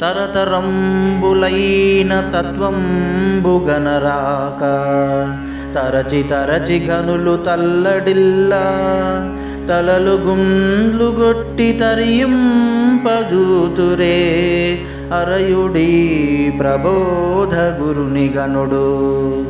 తరతరంబులైన తత్వంబుగనరాక తరచి తరచి గనులు తల్లడిల్లా. తలలు గుండ్లు గొట్టి తరియింపజూతురే. అరయుడి ప్రబోధ గురుని గనుడు.